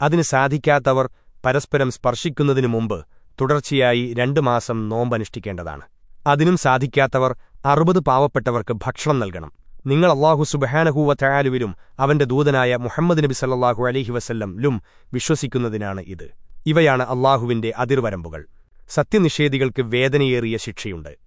അതിന് സാധിക്കാത്തവർ പരസ്പരം സ്പർശിക്കുന്നതിനു മുമ്പ് തുടർച്ചയായി രണ്ടു മാസം നോമ്പനുഷ്ഠിക്കേണ്ടതാണ്. അതിനും സാധിക്കാത്തവർ അറുപത് പാവപ്പെട്ടവർക്ക് ഭക്ഷണം നൽകണം. നിങ്ങൾ അള്ളാഹു സുബഹാനഹൂവ തയാലുവിലും അവന്റെ ദൂതനായ മുഹമ്മദ് നബി സല്ലാഹു അലഹി വസല്ലം ലും വിശ്വസിക്കുന്നതിനാണ് ഇത്. ഇവയാണ് അള്ളാഹുവിന്റെ അതിർവരമ്പുകൾ. സത്യനിഷേധികൾക്ക് വേദനയേറിയ ശിക്ഷയുണ്ട്.